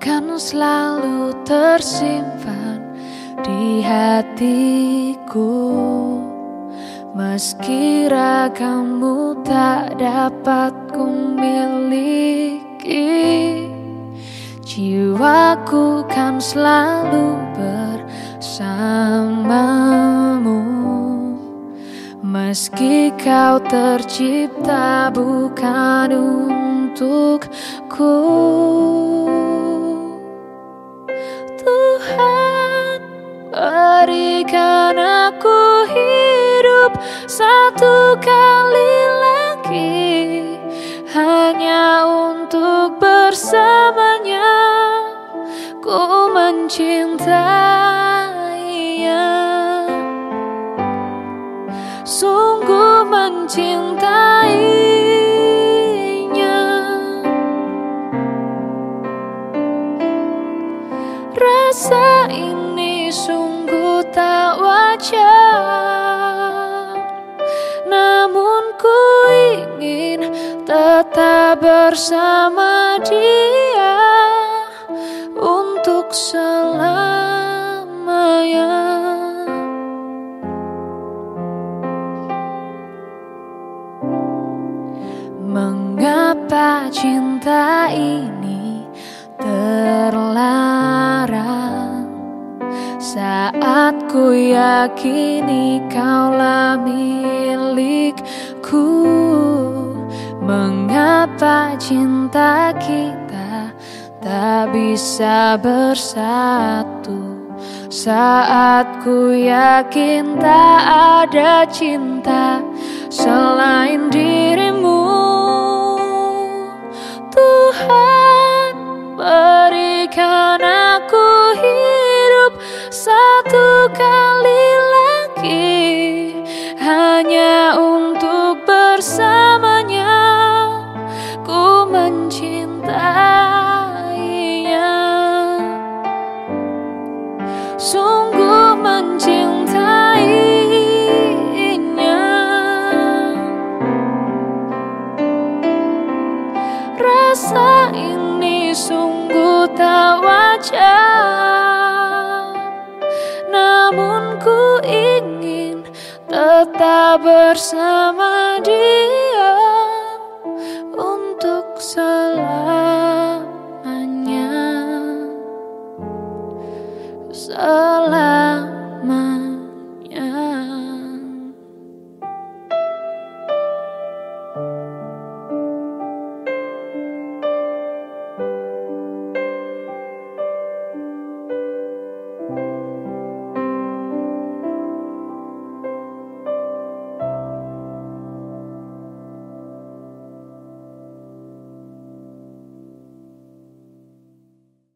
akan selalu tersimpan di hatiku. Meski ragammu tak dapat ku miliki Jiwaku kan selalu bersamamu. Meski kau tercipta bukan untukku mencintainya. Sungguh mencintainya. Rasa ini sungguh tak wajar. Namun ku ingin tetap bersama dia Untuk selamanya. Mengapa cinta ini terlarang? Saat ku yakini kaulah milikku Mengapa cinta kita tak bisa bersatu. Saat ku yakin tak ada cinta selain dirimu tak Namun ku ingin tetap bersama dia Untuk selamanya